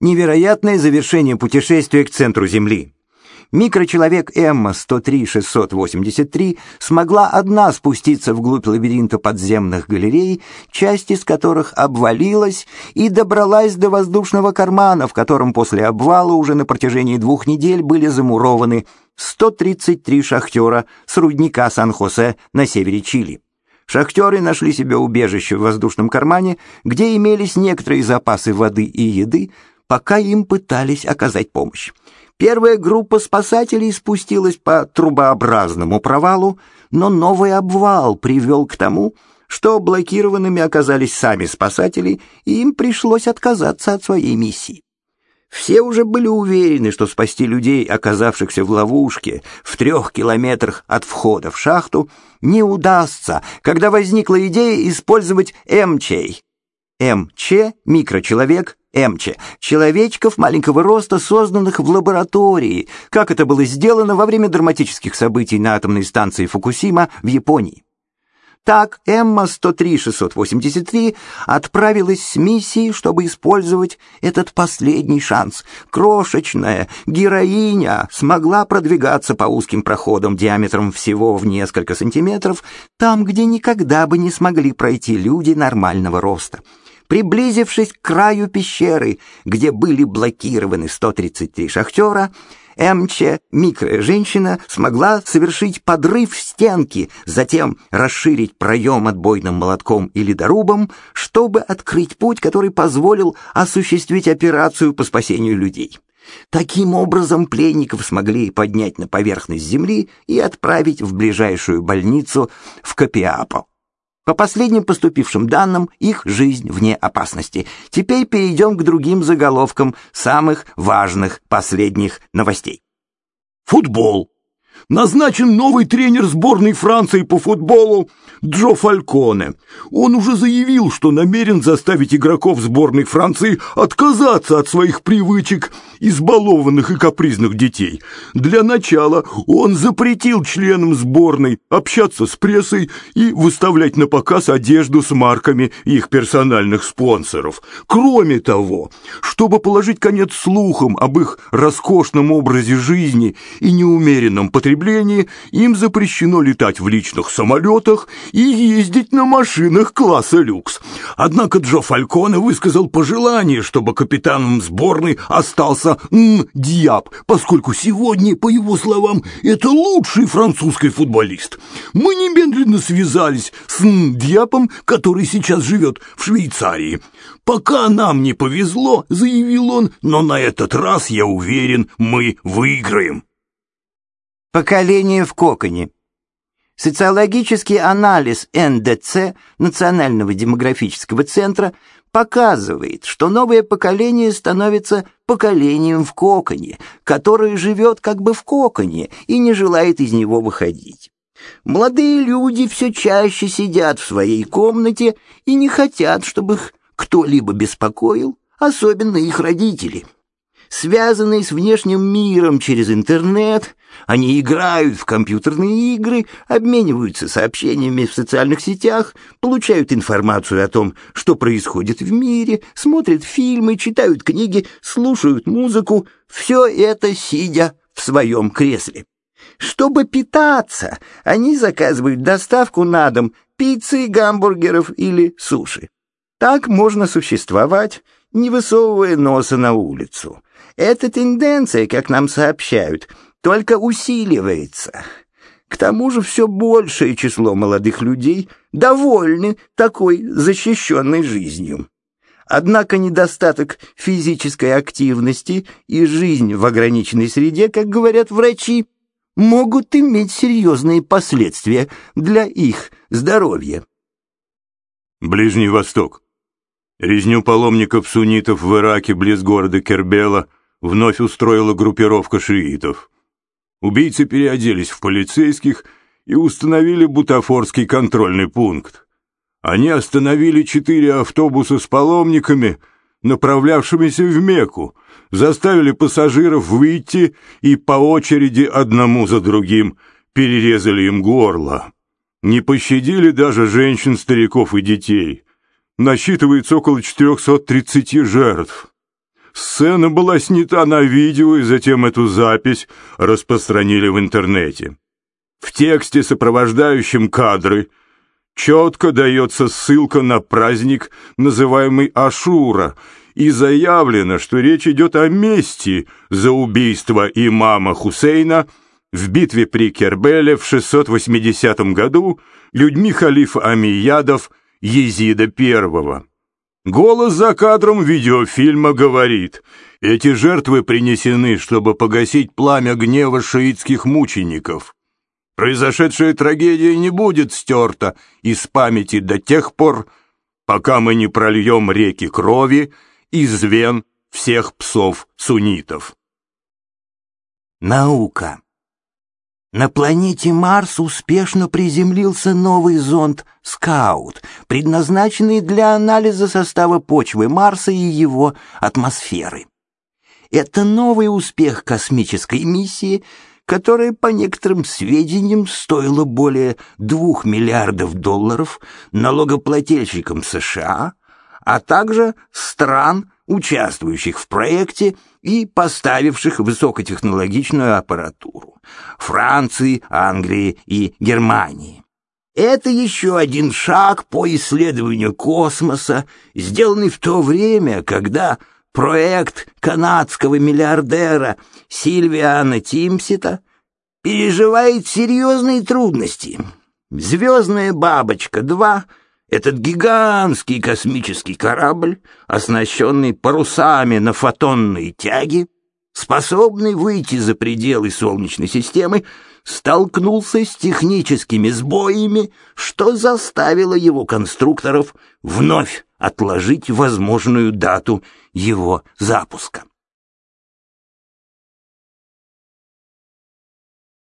Невероятное завершение путешествия к центру Земли. Микрочеловек Эмма 103-683 смогла одна спуститься вглубь лабиринта подземных галерей, часть из которых обвалилась, и добралась до воздушного кармана, в котором после обвала уже на протяжении двух недель были замурованы 133 шахтера с рудника Сан-Хосе на севере Чили. Шахтеры нашли себе убежище в воздушном кармане, где имелись некоторые запасы воды и еды, пока им пытались оказать помощь. Первая группа спасателей спустилась по трубообразному провалу, но новый обвал привел к тому, что блокированными оказались сами спасатели, и им пришлось отказаться от своей миссии. Все уже были уверены, что спасти людей, оказавшихся в ловушке в трех километрах от входа в шахту, не удастся, когда возникла идея использовать МЧ. МЧ — микрочеловек, МЧ — человечков маленького роста, созданных в лаборатории, как это было сделано во время драматических событий на атомной станции Фукусима в Японии. Так Эмма-103-683 отправилась с миссией, чтобы использовать этот последний шанс. Крошечная героиня смогла продвигаться по узким проходам диаметром всего в несколько сантиметров, там, где никогда бы не смогли пройти люди нормального роста. Приблизившись к краю пещеры, где были блокированы 133 шахтера, МЧ, микроженщина, смогла совершить подрыв стенки, затем расширить проем отбойным молотком или дорубом, чтобы открыть путь, который позволил осуществить операцию по спасению людей. Таким образом, пленников смогли поднять на поверхность земли и отправить в ближайшую больницу в Капиапо. По последним поступившим данным, их жизнь вне опасности. Теперь перейдем к другим заголовкам самых важных последних новостей. Футбол. Назначен новый тренер сборной Франции по футболу Джо Фальконе. Он уже заявил, что намерен заставить игроков сборной Франции отказаться от своих привычек, избалованных и капризных детей. Для начала он запретил членам сборной общаться с прессой и выставлять на показ одежду с марками их персональных спонсоров. Кроме того, чтобы положить конец слухам об их роскошном образе жизни и неумеренном потреблении, им запрещено летать в личных самолетах и ездить на машинах класса люкс. Однако Джо Фальконе высказал пожелание, чтобы капитаном сборной остался Н. Диаб, поскольку сегодня, по его словам, это лучший французский футболист. Мы немедленно связались с Н. Диабом, который сейчас живет в Швейцарии. «Пока нам не повезло», — заявил он, «но на этот раз, я уверен, мы выиграем». Поколение в коконе. Социологический анализ НДЦ, Национального демографического центра, показывает, что новое поколение становится поколением в коконе, которое живет как бы в коконе и не желает из него выходить. Молодые люди все чаще сидят в своей комнате и не хотят, чтобы их кто-либо беспокоил, особенно их родители. Связанные с внешним миром через интернет, они играют в компьютерные игры, обмениваются сообщениями в социальных сетях, получают информацию о том, что происходит в мире, смотрят фильмы, читают книги, слушают музыку. Все это сидя в своем кресле. Чтобы питаться, они заказывают доставку на дом пиццы, гамбургеров или суши. Так можно существовать, не высовывая носа на улицу. Эта тенденция, как нам сообщают, только усиливается. К тому же все большее число молодых людей довольны такой защищенной жизнью. Однако недостаток физической активности и жизнь в ограниченной среде, как говорят врачи, могут иметь серьезные последствия для их здоровья. Ближний Восток. Резню паломников-суннитов в Ираке близ города Кербела вновь устроила группировка шиитов. Убийцы переоделись в полицейских и установили бутафорский контрольный пункт. Они остановили четыре автобуса с паломниками, направлявшимися в Мекку, заставили пассажиров выйти и по очереди одному за другим перерезали им горло. Не пощадили даже женщин, стариков и детей. Насчитывается около 430 жертв. Сцена была снята на видео, и затем эту запись распространили в интернете. В тексте, сопровождающем кадры, четко дается ссылка на праздник, называемый Ашура, и заявлено, что речь идет о мести за убийство имама Хусейна в битве при Кербеле в 680 году людьми халифа Амиядов Езида I. Голос за кадром видеофильма говорит, эти жертвы принесены, чтобы погасить пламя гнева шиитских мучеников. Произошедшая трагедия не будет стерта из памяти до тех пор, пока мы не прольем реки крови из вен всех псов-суннитов. Наука. На планете Марс успешно приземлился новый зонд «Скаут», предназначенный для анализа состава почвы Марса и его атмосферы. Это новый успех космической миссии, которая, по некоторым сведениям, стоила более двух миллиардов долларов налогоплательщикам США, а также стран, участвующих в проекте и поставивших высокотехнологичную аппаратуру – Франции, Англии и Германии. Это еще один шаг по исследованию космоса, сделанный в то время, когда проект канадского миллиардера Сильвиана Тимсита переживает серьезные трудности. «Звездная бабочка-2» Этот гигантский космический корабль, оснащенный парусами на фотонной тяге, способный выйти за пределы Солнечной системы, столкнулся с техническими сбоями, что заставило его конструкторов вновь отложить возможную дату его запуска.